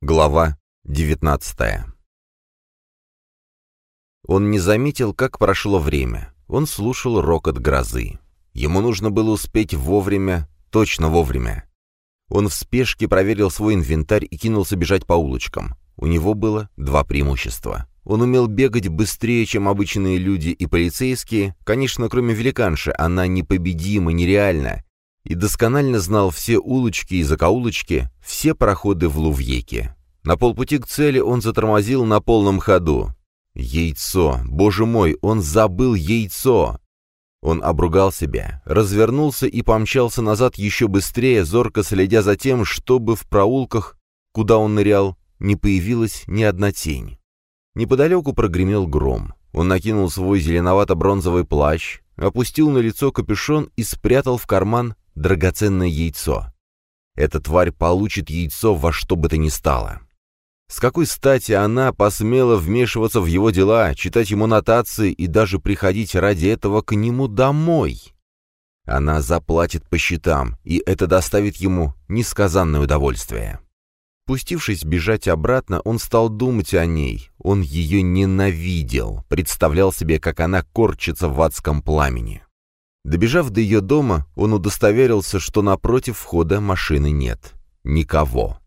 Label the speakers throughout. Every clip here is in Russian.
Speaker 1: Глава 19 Он не заметил, как прошло время. Он слушал рокот грозы. Ему нужно было успеть вовремя, точно вовремя. Он в спешке проверил свой инвентарь и кинулся бежать по улочкам. У него было два преимущества. Он умел бегать быстрее, чем обычные люди и полицейские. Конечно, кроме великанши, она непобедима, нереальна и досконально знал все улочки и закоулочки, все проходы в Лувьеке. На полпути к цели он затормозил на полном ходу. Яйцо! Боже мой, он забыл яйцо! Он обругал себя, развернулся и помчался назад еще быстрее, зорко следя за тем, чтобы в проулках, куда он нырял, не появилась ни одна тень. Неподалеку прогремел гром. Он накинул свой зеленовато-бронзовый плащ, опустил на лицо капюшон и спрятал в карман драгоценное яйцо. Эта тварь получит яйцо во что бы то ни стало. С какой стати она посмела вмешиваться в его дела, читать ему нотации и даже приходить ради этого к нему домой? Она заплатит по счетам, и это доставит ему несказанное удовольствие. Пустившись бежать обратно, он стал думать о ней. Он ее ненавидел, представлял себе, как она корчится в адском пламени. Добежав до ее дома, он удостоверился, что напротив входа машины нет. Никого.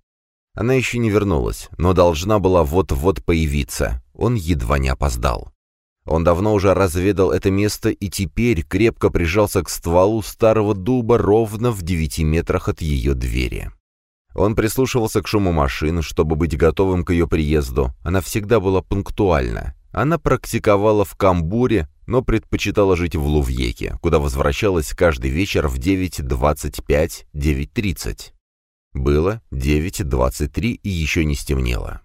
Speaker 1: Она еще не вернулась, но должна была вот-вот появиться. Он едва не опоздал. Он давно уже разведал это место и теперь крепко прижался к стволу старого дуба ровно в девяти метрах от ее двери. Он прислушивался к шуму машин, чтобы быть готовым к ее приезду. Она всегда была пунктуальна. Она практиковала в Камбуре, но предпочитала жить в Лувьеке, куда возвращалась каждый вечер в 9.25-9.30. Было 9.23 и еще не стемнело.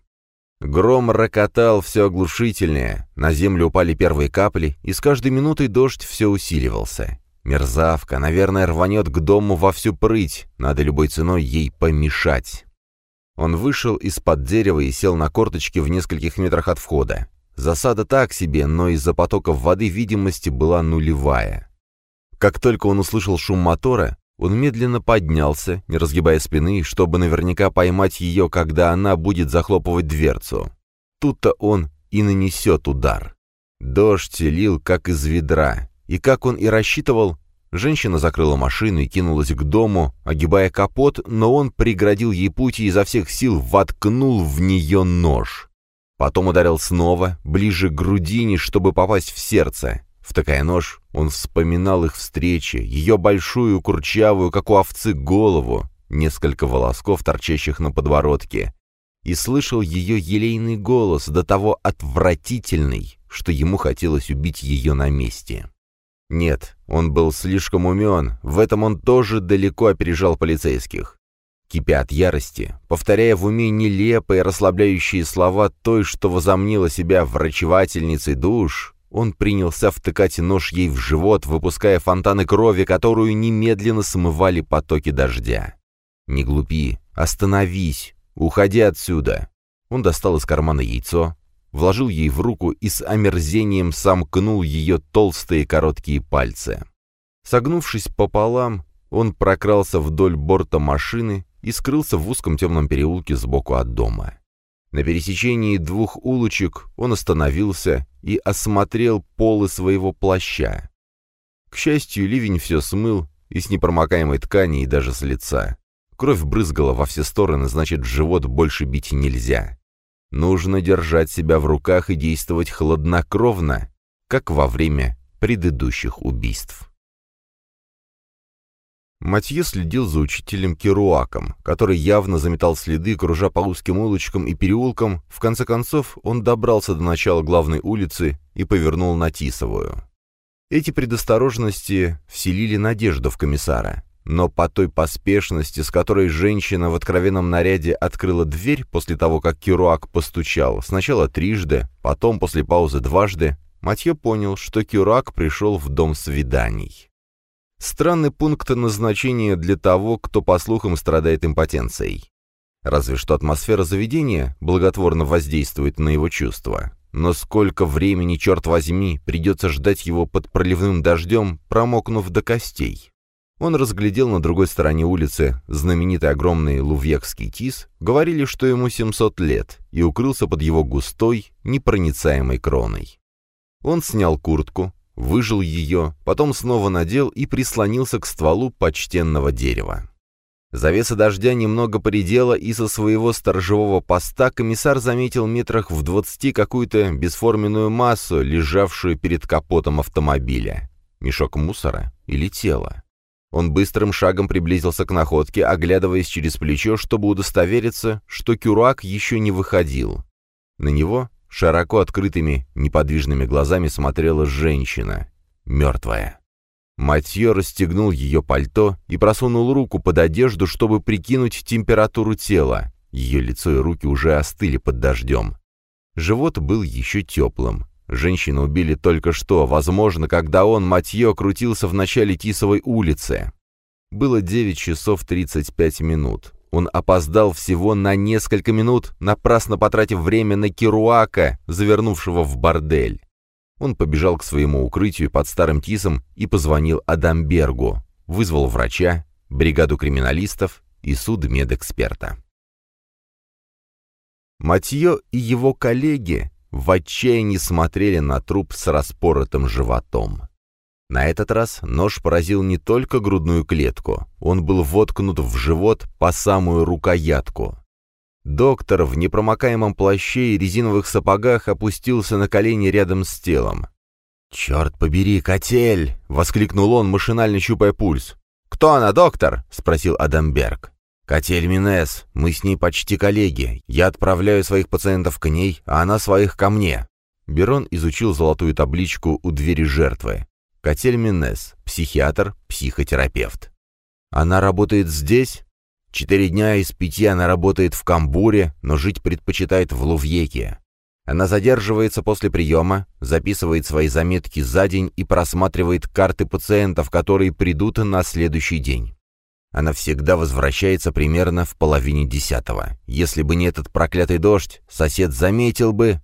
Speaker 1: Гром рокотал все оглушительнее, на землю упали первые капли, и с каждой минутой дождь все усиливался. Мерзавка, наверное, рванет к дому во всю прыть, надо любой ценой ей помешать. Он вышел из-под дерева и сел на корточки в нескольких метрах от входа. Засада так себе, но из-за потоков воды видимость была нулевая. Как только он услышал шум мотора, он медленно поднялся, не разгибая спины, чтобы наверняка поймать ее, когда она будет захлопывать дверцу. Тут-то он и нанесет удар. Дождь лил, как из ведра, и как он и рассчитывал, женщина закрыла машину и кинулась к дому, огибая капот, но он преградил ей путь и изо всех сил воткнул в нее нож. Потом ударил снова, ближе к грудине, чтобы попасть в сердце. Втыкая нож, он вспоминал их встречи, ее большую, курчавую, как у овцы, голову, несколько волосков, торчащих на подбородке, и слышал ее елейный голос, до того отвратительный, что ему хотелось убить ее на месте. Нет, он был слишком умен, в этом он тоже далеко опережал полицейских кипя от ярости, повторяя в уме нелепые расслабляющие слова той, что возомнила себя врачевательницей душ, он принялся втыкать нож ей в живот, выпуская фонтаны крови, которую немедленно смывали потоки дождя. «Не глупи, остановись, уходи отсюда!» Он достал из кармана яйцо, вложил ей в руку и с омерзением сомкнул ее толстые короткие пальцы. Согнувшись пополам, он прокрался вдоль борта машины и скрылся в узком темном переулке сбоку от дома. На пересечении двух улочек он остановился и осмотрел полы своего плаща. К счастью, ливень все смыл и с непромокаемой ткани, и даже с лица. Кровь брызгала во все стороны, значит, живот больше бить нельзя. Нужно держать себя в руках и действовать хладнокровно, как во время предыдущих убийств. Матье следил за учителем Керуаком, который явно заметал следы, кружа по узким улочкам и переулкам. В конце концов, он добрался до начала главной улицы и повернул на Тисовую. Эти предосторожности вселили надежду в комиссара. Но по той поспешности, с которой женщина в откровенном наряде открыла дверь после того, как Керуак постучал, сначала трижды, потом после паузы дважды, Матье понял, что Кюрак пришел в дом свиданий. Странный пункт назначения для того, кто, по слухам, страдает импотенцией. Разве что атмосфера заведения благотворно воздействует на его чувства. Но сколько времени, черт возьми, придется ждать его под проливным дождем, промокнув до костей. Он разглядел на другой стороне улицы знаменитый огромный лувьекский тис, говорили, что ему 700 лет, и укрылся под его густой, непроницаемой кроной. Он снял куртку, выжил ее, потом снова надел и прислонился к стволу почтенного дерева. Завеса дождя немного поредела, и со своего сторожевого поста комиссар заметил метрах в двадцати какую-то бесформенную массу, лежавшую перед капотом автомобиля. Мешок мусора или тело? Он быстрым шагом приблизился к находке, оглядываясь через плечо, чтобы удостовериться, что Кюрак еще не выходил. На него широко открытыми, неподвижными глазами смотрела женщина, мертвая. Матье расстегнул ее пальто и просунул руку под одежду, чтобы прикинуть температуру тела. Ее лицо и руки уже остыли под дождем. Живот был еще теплым. Женщину убили только что, возможно, когда он, Матье, крутился в начале Тисовой улицы. Было 9 часов 35 минут. Он опоздал всего на несколько минут, напрасно потратив время на Керуака, завернувшего в бордель. Он побежал к своему укрытию под старым Тисом и позвонил Адамбергу, вызвал врача, бригаду криминалистов и судмедэксперта. Матье и его коллеги в отчаянии смотрели на труп с распоротым животом. На этот раз нож поразил не только грудную клетку, он был воткнут в живот по самую рукоятку. Доктор в непромокаемом плаще и резиновых сапогах опустился на колени рядом с телом. «Черт побери, котель!» — воскликнул он, машинально щупая пульс. «Кто она, доктор?» — спросил Адамберг. «Котель Минес, мы с ней почти коллеги. Я отправляю своих пациентов к ней, а она своих ко мне». Берон изучил золотую табличку у двери жертвы. Котель Минес, психиатр, психотерапевт. «Она работает здесь?» Четыре дня из пяти она работает в Камбуре, но жить предпочитает в Лувьеке. Она задерживается после приема, записывает свои заметки за день и просматривает карты пациентов, которые придут на следующий день. Она всегда возвращается примерно в половине десятого. Если бы не этот проклятый дождь, сосед заметил бы...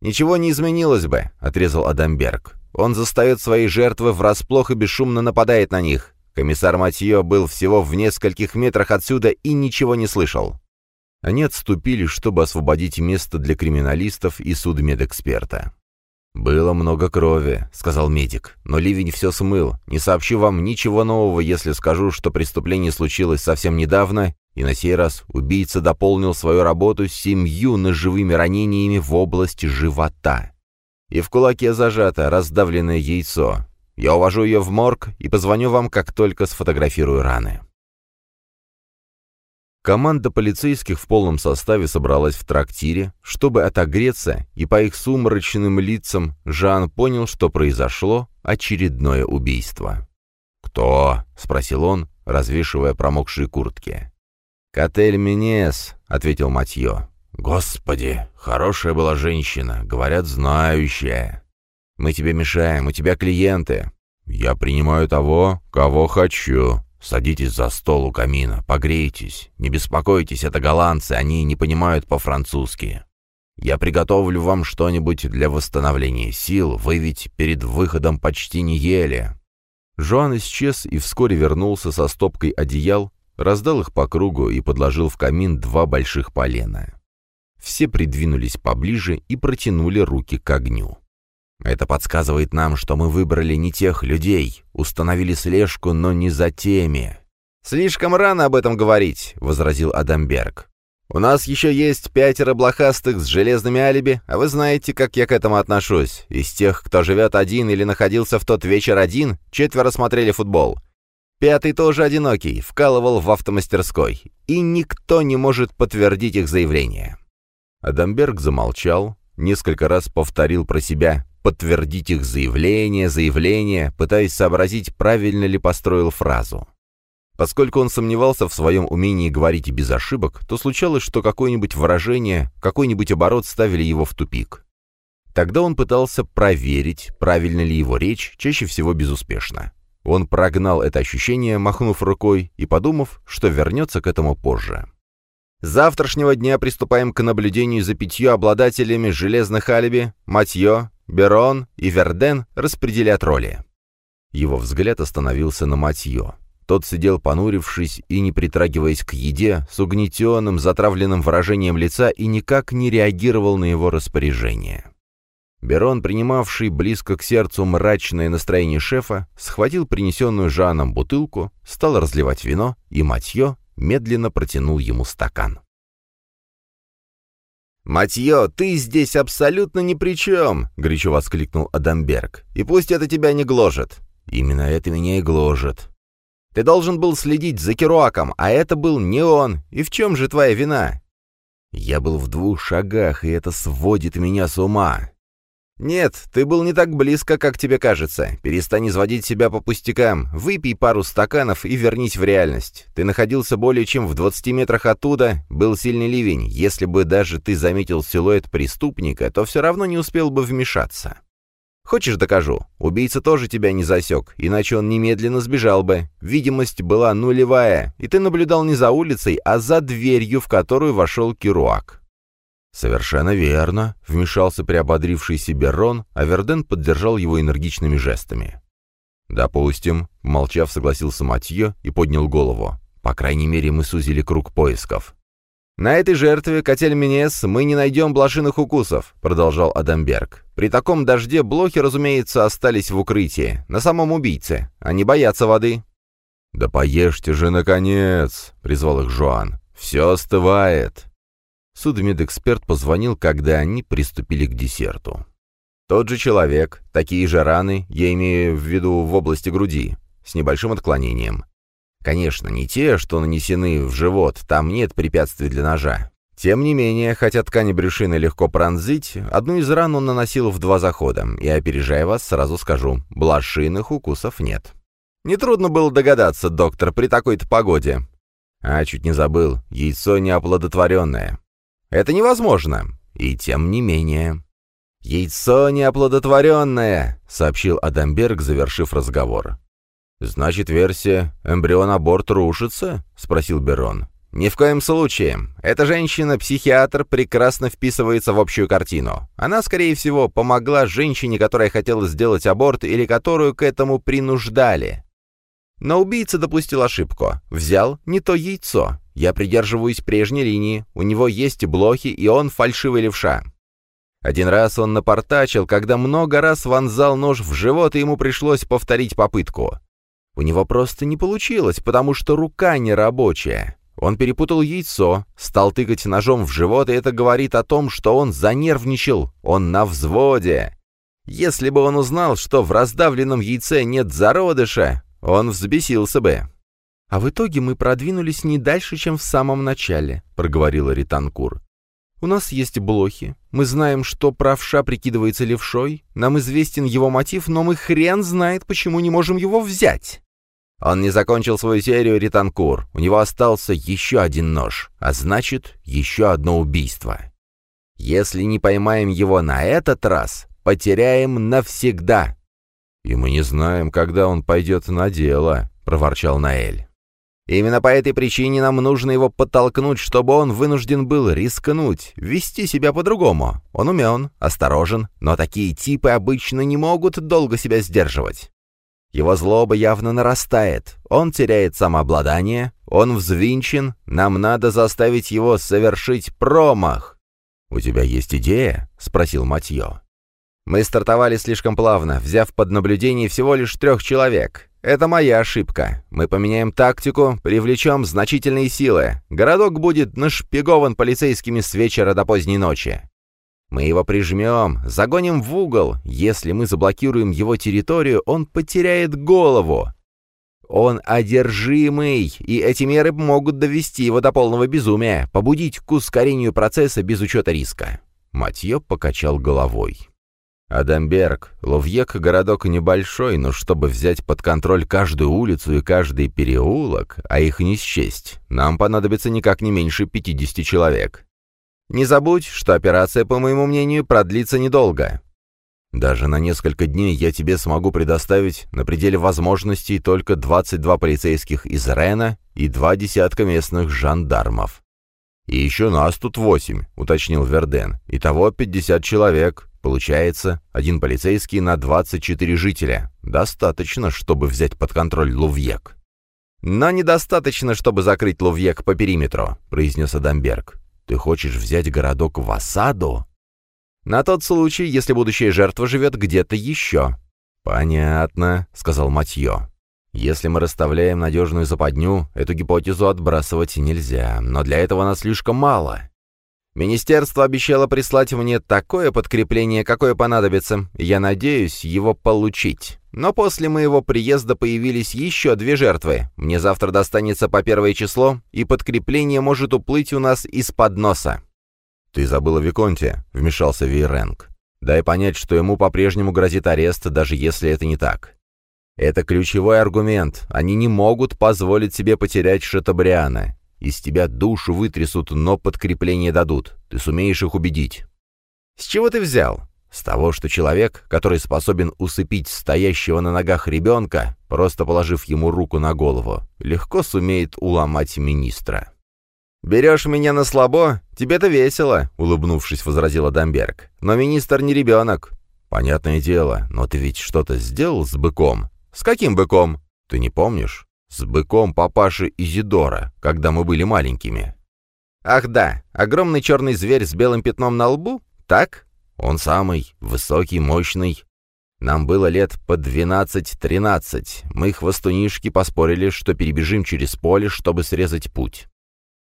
Speaker 1: «Ничего не изменилось бы», — отрезал Адамберг. «Он застает свои жертвы врасплох и бесшумно нападает на них. Комиссар Матье был всего в нескольких метрах отсюда и ничего не слышал». Они отступили, чтобы освободить место для криминалистов и судмедэксперта. «Было много крови», — сказал медик, — «но ливень все смыл. Не сообщу вам ничего нового, если скажу, что преступление случилось совсем недавно, и на сей раз убийца дополнил свою работу семью ножевыми ранениями в области живота. И в кулаке зажато раздавленное яйцо. Я увожу ее в морг и позвоню вам, как только сфотографирую раны». Команда полицейских в полном составе собралась в трактире, чтобы отогреться, и по их сумрачным лицам Жан понял, что произошло очередное убийство. «Кто?» — спросил он, развешивая промокшие куртки. «Котель Минес», — ответил Матье. «Господи, хорошая была женщина, говорят, знающая. Мы тебе мешаем, у тебя клиенты. Я принимаю того, кого хочу», Садитесь за стол у камина, погрейтесь. Не беспокойтесь, это голландцы, они не понимают по-французски. Я приготовлю вам что-нибудь для восстановления сил, вы ведь перед выходом почти не ели». Жоан исчез и вскоре вернулся со стопкой одеял, раздал их по кругу и подложил в камин два больших полена. Все придвинулись поближе и протянули руки к огню. Это подсказывает нам, что мы выбрали не тех людей, установили слежку, но не за теми. «Слишком рано об этом говорить», — возразил Адамберг. «У нас еще есть пятеро блохастых с железными алиби, а вы знаете, как я к этому отношусь. Из тех, кто живет один или находился в тот вечер один, четверо смотрели футбол. Пятый тоже одинокий, вкалывал в автомастерской. И никто не может подтвердить их заявление». Адамберг замолчал, несколько раз повторил про себя подтвердить их заявление, заявление, пытаясь сообразить, правильно ли построил фразу. Поскольку он сомневался в своем умении говорить без ошибок, то случалось, что какое-нибудь выражение, какой-нибудь оборот ставили его в тупик. Тогда он пытался проверить, правильно ли его речь, чаще всего безуспешно. Он прогнал это ощущение, махнув рукой и подумав, что вернется к этому позже. Завтрашнего дня приступаем к наблюдению за пятью обладателями железных алиби, Матье, Берон и Верден распределят роли. Его взгляд остановился на Матье. Тот сидел понурившись и не притрагиваясь к еде, с угнетенным, затравленным выражением лица и никак не реагировал на его распоряжение. Берон, принимавший близко к сердцу мрачное настроение шефа, схватил принесенную Жаном бутылку, стал разливать вино, и Матье медленно протянул ему стакан.
Speaker 2: «Матье, ты здесь абсолютно ни при чем!» — горячо воскликнул Адамберг. «И пусть это тебя не гложет».
Speaker 1: «Именно это меня и гложет».
Speaker 2: «Ты должен был следить за Керуаком, а это был не он. И в чем же твоя вина?»
Speaker 1: «Я был в двух шагах, и это сводит меня с ума.
Speaker 2: «Нет, ты был не так близко, как тебе кажется. Перестань изводить себя по пустякам. Выпей пару стаканов и вернись в реальность. Ты находился более чем в 20 метрах оттуда, был сильный ливень. Если бы даже ты заметил силуэт преступника, то все равно не успел бы вмешаться. Хочешь, докажу? Убийца тоже тебя не засек, иначе он немедленно сбежал бы. Видимость была нулевая, и ты наблюдал не за улицей, а за дверью, в которую вошел Керуак.
Speaker 1: «Совершенно верно», — вмешался приободрившийся Берон, а Верден поддержал его энергичными жестами. «Допустим», — молчав, согласился Матье и поднял голову. «По крайней мере, мы сузили круг поисков».
Speaker 2: «На этой жертве, Котель Минес, мы не найдем блошиных укусов», — продолжал Адамберг. «При таком дожде блохи, разумеется, остались в укрытии, на самом убийце. Они боятся воды».
Speaker 1: «Да поешьте же, наконец!» — призвал их Жуан. «Все остывает!» Судмедэксперт позвонил, когда они приступили к десерту.
Speaker 2: «Тот же человек, такие же раны, я имею в виду в области груди, с небольшим отклонением. Конечно, не те, что нанесены в живот, там нет препятствий для ножа. Тем не менее, хотя ткани брюшины легко пронзить, одну из ран он наносил в два захода, и, опережая вас, сразу скажу, блошиных укусов нет. Нетрудно было догадаться, доктор, при такой-то погоде. А, чуть не забыл, яйцо неоплодотворенное. Это невозможно. И тем не менее. «Яйцо неоплодотворенное», — сообщил Адамберг, завершив разговор. «Значит, версия эмбрион-аборт рушится?» — спросил Берон. «Ни в коем случае. Эта женщина-психиатр прекрасно вписывается в общую картину. Она, скорее всего, помогла женщине, которая хотела сделать аборт или которую к этому принуждали. Но убийца допустил ошибку. Взял не то яйцо. Я придерживаюсь прежней линии. У него есть блохи, и он фальшивый левша. Один раз он напортачил, когда много раз вонзал нож в живот, и ему пришлось повторить попытку. У него просто не получилось, потому что рука не рабочая. Он перепутал яйцо, стал тыкать ножом в живот, и это говорит о том, что он занервничал, он на взводе. Если бы он узнал, что в раздавленном яйце нет зародыша, он взбесился бы. «А в итоге мы продвинулись не дальше, чем в самом начале», — проговорила Ританкур. «У нас есть блохи. Мы знаем, что правша прикидывается левшой. Нам известен его мотив, но мы хрен знает, почему не можем его взять». Он не закончил свою серию Ританкур. У него остался еще один нож, а значит, еще одно убийство. Если не поймаем его на этот раз, потеряем навсегда.
Speaker 1: «И мы не знаем, когда он пойдет на дело», — проворчал Наэль.
Speaker 2: «Именно по этой причине нам нужно его подтолкнуть, чтобы он вынужден был рискнуть, вести себя по-другому. Он умен, осторожен, но такие типы обычно не могут долго себя сдерживать. Его злоба явно нарастает, он теряет самообладание, он взвинчен, нам надо заставить его совершить промах».
Speaker 1: «У тебя есть идея?» — спросил Матье.
Speaker 2: Мы стартовали слишком плавно, взяв под наблюдение всего лишь трех человек. Это моя ошибка. Мы поменяем тактику, привлечем значительные силы. Городок будет нашпигован полицейскими с вечера до поздней ночи. Мы его прижмем, загоним в угол. Если мы заблокируем его территорию, он потеряет голову. Он одержимый, и эти меры могут довести его до полного безумия, побудить к ускорению процесса без учета риска».
Speaker 1: Матье покачал головой.
Speaker 2: Адамберг, Ловьек — городок небольшой, но чтобы взять под контроль каждую улицу и каждый переулок, а их не счесть, нам понадобится никак не меньше 50 человек. Не забудь, что операция, по моему мнению, продлится недолго.
Speaker 1: Даже на несколько дней я тебе смогу предоставить на пределе возможностей только 22 полицейских из Рена и два десятка местных жандармов. «И еще нас тут восемь», — уточнил Верден. «Итого 50 человек. Получается, один полицейский на 24 жителя. Достаточно, чтобы взять под контроль Лувьек.
Speaker 2: «Но недостаточно, чтобы закрыть Лувьек по периметру», — произнес Адамберг. «Ты хочешь взять городок в осаду?» «На тот случай, если будущая жертва живет где-то еще». «Понятно», — сказал Матье. «Если мы расставляем надежную западню, эту гипотезу отбрасывать нельзя, но для этого нас слишком мало. Министерство обещало прислать мне такое подкрепление, какое понадобится. Я надеюсь его получить. Но после моего приезда появились еще две жертвы. Мне завтра достанется по первое число, и подкрепление может уплыть у нас из-под носа». «Ты забыла Виконте», — вмешался Вейренг. «Дай понять, что ему по-прежнему грозит арест, даже если это не так. Это ключевой аргумент. Они не могут позволить себе потерять Шатабриана. Из тебя душу вытрясут, но подкрепление дадут. Ты сумеешь их убедить». «С чего ты взял?» «С того, что человек, который способен усыпить стоящего на ногах ребенка, просто положив ему руку на голову, легко сумеет уломать министра». «Берешь меня на слабо? Тебе-то весело», — улыбнувшись, возразила Дамберг. «Но министр не ребенок». «Понятное дело, но ты ведь что-то сделал с быком?» «С каким быком?» «Ты не помнишь?» С быком папаши Изидора, когда мы были маленькими. Ах да, огромный черный зверь с белым пятном на лбу? Так? Он самый, высокий, мощный. Нам было лет по двенадцать-тринадцать. Мы хвостунишки поспорили, что перебежим через поле, чтобы срезать путь.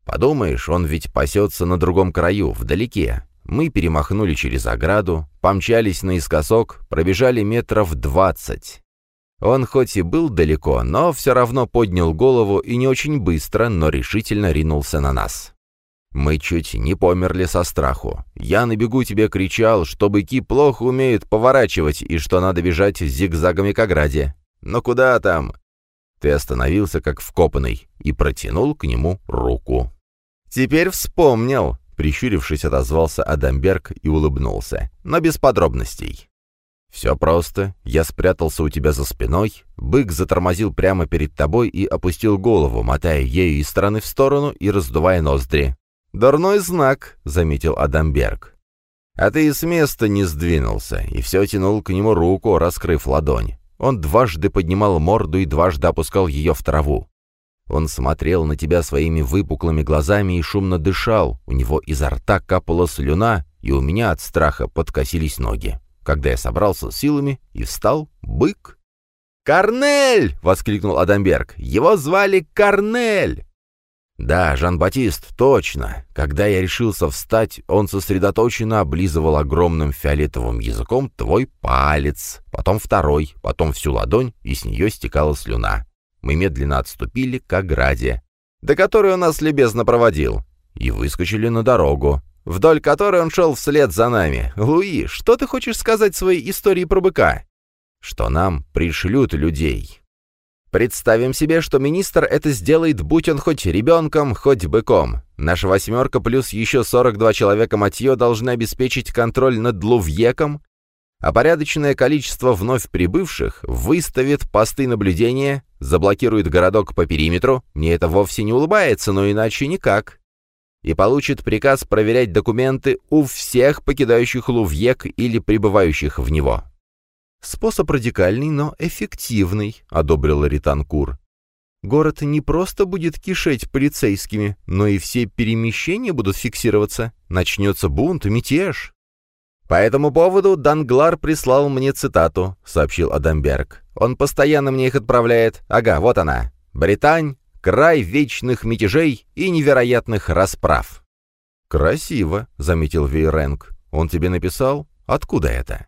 Speaker 2: Подумаешь, он ведь пасется на другом краю, вдалеке. Мы перемахнули через ограду, помчались наискосок, пробежали метров двадцать. Он хоть и был далеко, но все равно поднял голову и не очень быстро, но решительно ринулся на нас. Мы чуть не померли со страху. Я на бегу тебе кричал, что быки плохо умеют поворачивать и что надо бежать зигзагами к ограде. Но куда там? Ты остановился как вкопанный и протянул к нему руку. «Теперь вспомнил», — прищурившись, отозвался Адамберг и улыбнулся, но без подробностей. «Все просто. Я спрятался у тебя за спиной, бык затормозил прямо перед тобой и опустил голову, мотая ею из стороны в сторону и раздувая ноздри. «Дурной знак», — заметил Адамберг. «А ты и с места не сдвинулся, и все тянул к нему руку, раскрыв ладонь. Он дважды поднимал морду и дважды опускал ее в траву. Он смотрел на тебя своими выпуклыми глазами и шумно дышал, у него изо рта капала слюна, и у меня от страха подкосились ноги. Когда я собрался силами и встал, бык... «Корнель!» — воскликнул Адамберг. «Его звали Корнель!» «Да, Жан-Батист, точно. Когда я решился встать, он сосредоточенно облизывал огромным фиолетовым языком твой палец, потом второй, потом всю ладонь, и с нее стекала слюна. Мы медленно отступили к ограде, до которой он нас любезно проводил, и выскочили на дорогу вдоль которой он шел вслед за нами. Луи, что ты хочешь сказать своей истории про быка? Что нам пришлют людей. Представим себе, что министр это сделает, будь он хоть ребенком, хоть быком. Наша восьмерка плюс еще 42 человека Матье должны обеспечить контроль над Лувьеком, а порядочное количество вновь прибывших выставит посты наблюдения, заблокирует городок по периметру. Мне это вовсе не улыбается, но иначе никак и получит приказ проверять документы у всех покидающих Лувьек или прибывающих в него. «Способ радикальный, но эффективный», — одобрил Ританкур. «Город не просто будет кишеть полицейскими, но и все перемещения будут фиксироваться. Начнется бунт, мятеж». «По этому поводу Данглар прислал мне цитату», — сообщил Адамберг. «Он постоянно мне их отправляет. Ага, вот она. Британь, край вечных мятежей и невероятных расправ». «Красиво», — заметил Вейренг. «Он тебе написал? Откуда это?»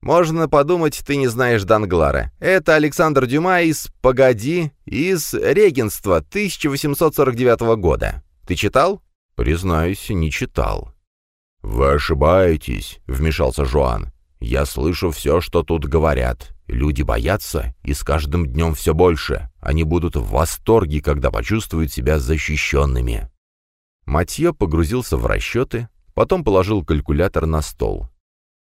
Speaker 2: «Можно подумать, ты не знаешь Данглара. Это Александр Дюма из «Погоди», из «Регенства» 1849 года. Ты читал?» «Признаюсь, не читал». «Вы ошибаетесь», — вмешался Жуан. «Я слышу все, что тут говорят. Люди боятся, и с каждым днем все больше. Они будут в восторге, когда почувствуют себя защищенными». Матье погрузился в расчеты, потом положил калькулятор на стол.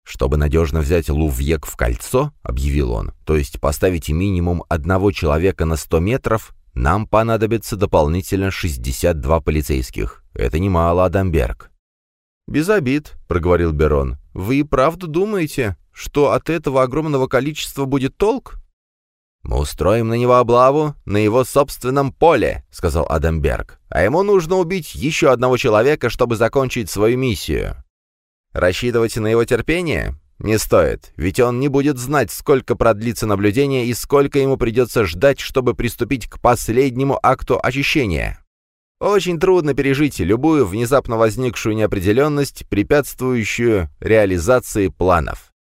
Speaker 2: «Чтобы надежно взять Лувьек в кольцо», — объявил он, «то есть поставить минимум одного человека на 100 метров, нам понадобится дополнительно 62 полицейских. Это немало, Адамберг». «Без обид», — проговорил Берон. «Вы и правда думаете, что от этого огромного количества будет толк? «Мы устроим на него облаву на его собственном поле», — сказал Адамберг. «А ему нужно убить еще одного человека, чтобы закончить свою миссию». «Рассчитывать на его терпение? Не стоит, ведь он не будет знать, сколько продлится наблюдение и сколько ему придется ждать, чтобы приступить к последнему акту очищения. Очень трудно пережить любую внезапно возникшую неопределенность, препятствующую реализации планов.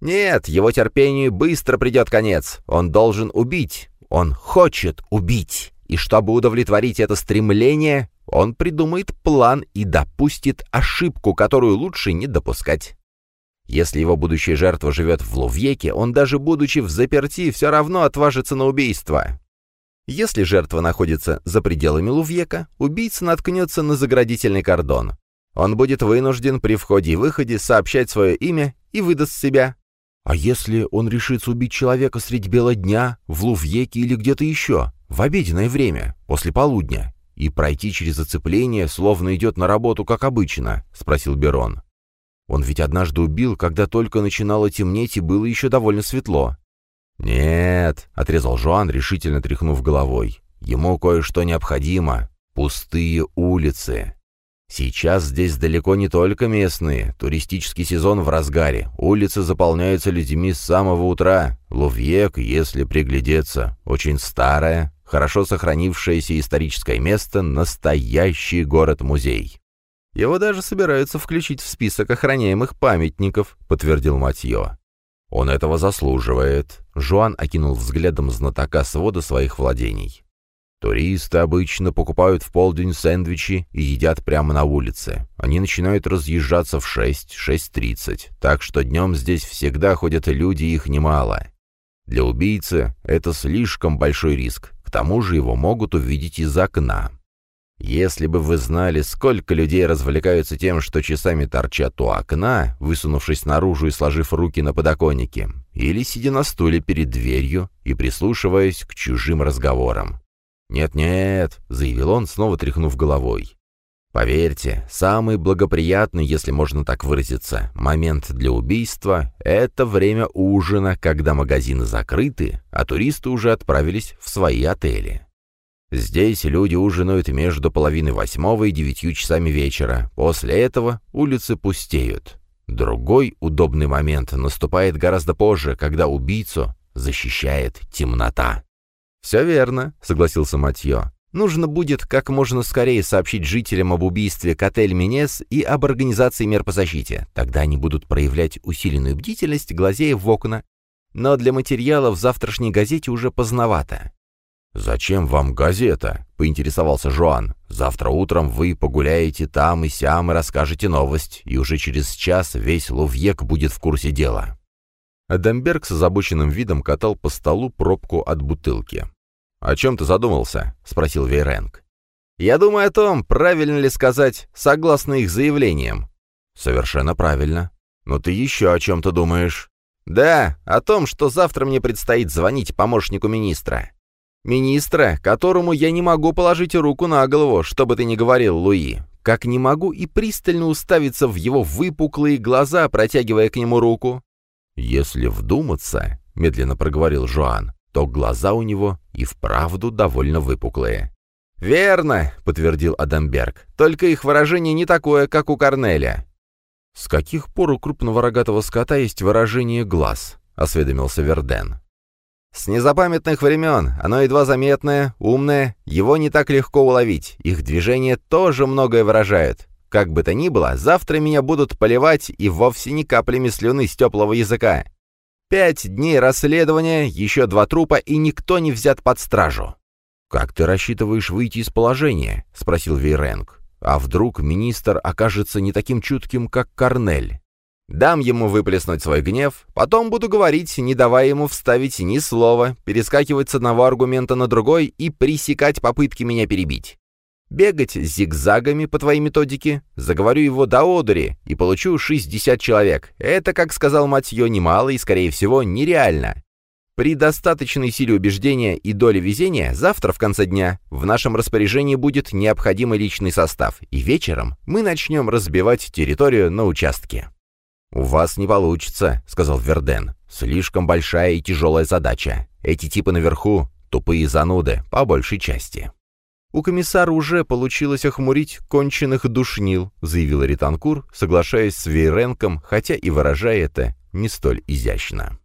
Speaker 2: Нет, его терпению быстро придет конец. Он должен убить. Он хочет убить. И чтобы удовлетворить это стремление, он придумает план и допустит ошибку, которую лучше не допускать. Если его будущая жертва живет в Лувьеке, он даже будучи в заперти, все равно отважится на убийство. Если жертва находится за пределами Лувьека, убийца наткнется на заградительный кордон. Он будет вынужден при входе и выходе сообщать свое имя и выдаст себя. А если он решится убить человека средь бела дня, в Лувьеке или где-то еще, в обеденное время, после полудня, и пройти через оцепление, словно идет на работу, как обычно?» — спросил Берон. «Он ведь однажды убил, когда только начинало темнеть и было еще довольно светло». «Нет», — отрезал Жуан, решительно тряхнув головой. «Ему кое-что необходимо. Пустые улицы. Сейчас здесь далеко не только местные. Туристический сезон в разгаре. Улицы заполняются людьми с самого утра. Лувьек, если приглядеться, очень старое, хорошо сохранившееся историческое место, настоящий город-музей. Его даже собираются включить в список охраняемых памятников, подтвердил Матье. Он этого заслуживает. Жуан окинул взглядом знатока свода своих владений. Туристы обычно покупают в полдень сэндвичи и едят прямо на улице. Они начинают разъезжаться в 6-6.30, так что днем здесь всегда ходят люди, их немало. Для убийцы это слишком большой риск, к тому же его могут увидеть из окна. Если бы вы знали, сколько людей развлекаются тем, что часами торчат у окна, высунувшись наружу и сложив руки на подоконнике, или сидя на стуле перед дверью и прислушиваясь к чужим разговорам. «Нет-нет», — заявил он, снова тряхнув головой. «Поверьте, самый благоприятный, если можно так выразиться, момент для убийства — это время ужина, когда магазины закрыты, а туристы уже отправились в свои отели. Здесь люди ужинают между половиной восьмого и девятью часами вечера. После этого улицы пустеют. Другой удобный момент наступает гораздо позже, когда убийцу защищает темнота. «Все верно», — согласился Матье. «Нужно будет как можно скорее сообщить жителям об убийстве Котель Минес и об организации мер по защите. Тогда они будут проявлять усиленную бдительность, глазея в окна. Но для материала в завтрашней газете уже поздновато». «Зачем вам газета?» — поинтересовался Жуан. «Завтра утром вы погуляете там и сям и расскажете новость, и уже через час весь Лувьек будет в курсе дела». Адамберг с озабоченным видом катал по столу пробку от бутылки. «О чем ты задумался?» — спросил Вейренг. «Я думаю о том, правильно ли сказать, согласно их заявлениям». «Совершенно правильно. Но ты еще о чем-то думаешь?» «Да, о том, что завтра мне предстоит звонить помощнику министра. Министра, которому я не могу положить руку на голову, что бы ты ни говорил, Луи. Как не могу и пристально уставиться в его выпуклые глаза, протягивая к нему руку. «Если вдуматься», — медленно проговорил Жоан, то глаза у него и вправду довольно выпуклые. «Верно», — подтвердил Адамберг, — «только их выражение не такое, как у Корнеля». «С каких пор у крупного рогатого скота есть выражение глаз?» — осведомился Верден. «С незапамятных времен. Оно едва заметное, умное, его не так легко уловить. Их движения тоже многое выражают. Как бы то ни было, завтра меня будут поливать и вовсе не каплями слюны с теплого языка. Пять дней расследования, еще два трупа, и никто не взят под стражу. «Как ты рассчитываешь выйти из положения?» — спросил Вейренг. «А вдруг министр окажется не таким чутким, как Корнель?» «Дам ему выплеснуть свой гнев, потом буду говорить, не давая ему вставить ни слова, перескакивать с одного аргумента на другой и пресекать попытки меня перебить. Бегать зигзагами по твоей методике, заговорю его до одури и получу 60 человек. Это, как сказал Матье, немало и, скорее всего, нереально. При достаточной силе убеждения и доле везения завтра в конце дня в нашем распоряжении будет необходимый личный состав, и вечером мы начнем разбивать территорию на участки. «У вас не получится», — сказал Верден. Слишком большая и тяжелая задача. Эти типы наверху — тупые зануды, по большей части.
Speaker 1: «У комиссара уже получилось охмурить конченых душнил», — заявил Ританкур, соглашаясь с Вейренком, хотя и выражая это не столь изящно.